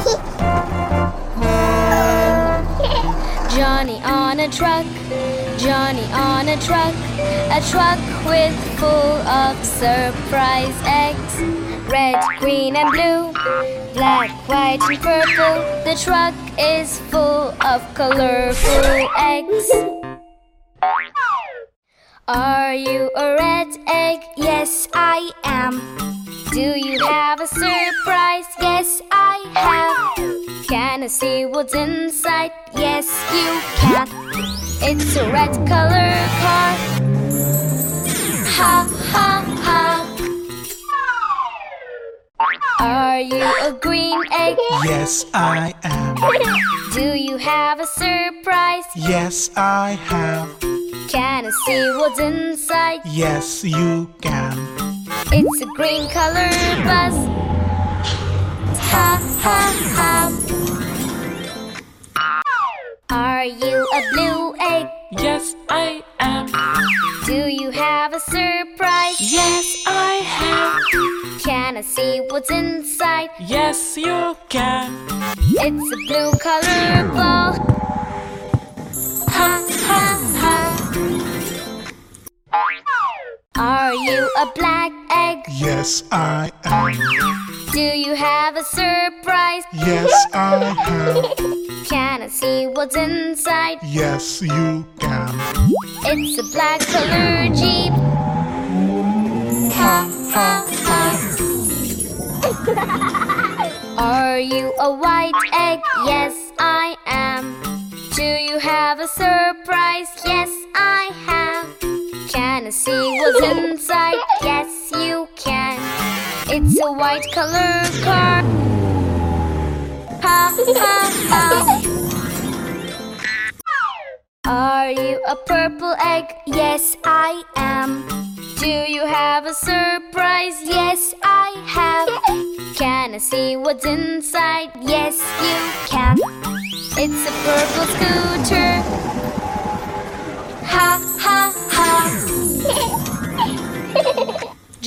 Johnny on a truck, Johnny on a truck, a truck with full of surprise eggs. Red, green, and blue, black, white, and purple. The truck is full of colorful eggs. Are you a red egg? Yes, I am. Do you have a surprise? Yes, have. Can I see what's inside? Yes, you can. It's a red color car. Ha ha ha. Are you a green egg? Yes, I am. Do you have a surprise? Yes, I have. Can I see what's inside? Yes, you can. It's a green color bus. Ha ha ha. Are you a blue egg? Yes, I am. Do you have a surprise? Yes, I have. Can I see what's inside? Yes, you can. It's a blue color ball. Are you a black egg? Yes, I am. Do you have a surprise? Yes, I have. Can I see what's inside? Yes, you can. It's a black color Jeep. Ha ha ha. Are you a white egg? Yes, I see what's inside? Yes, you can. It's a white color car. Ha ha ha. Are you a purple egg? Yes, I am. Do you have a surprise? Yes, I have. Can I see what's inside? Yes, you can. It's a purple scooter. Ha.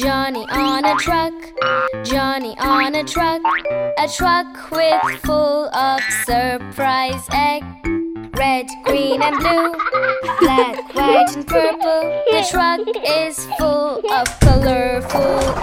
Johnny on a truck, Johnny on a truck, a truck with full of surprise egg. Red, green, and blue, black, white, and purple. The truck is full of colorful.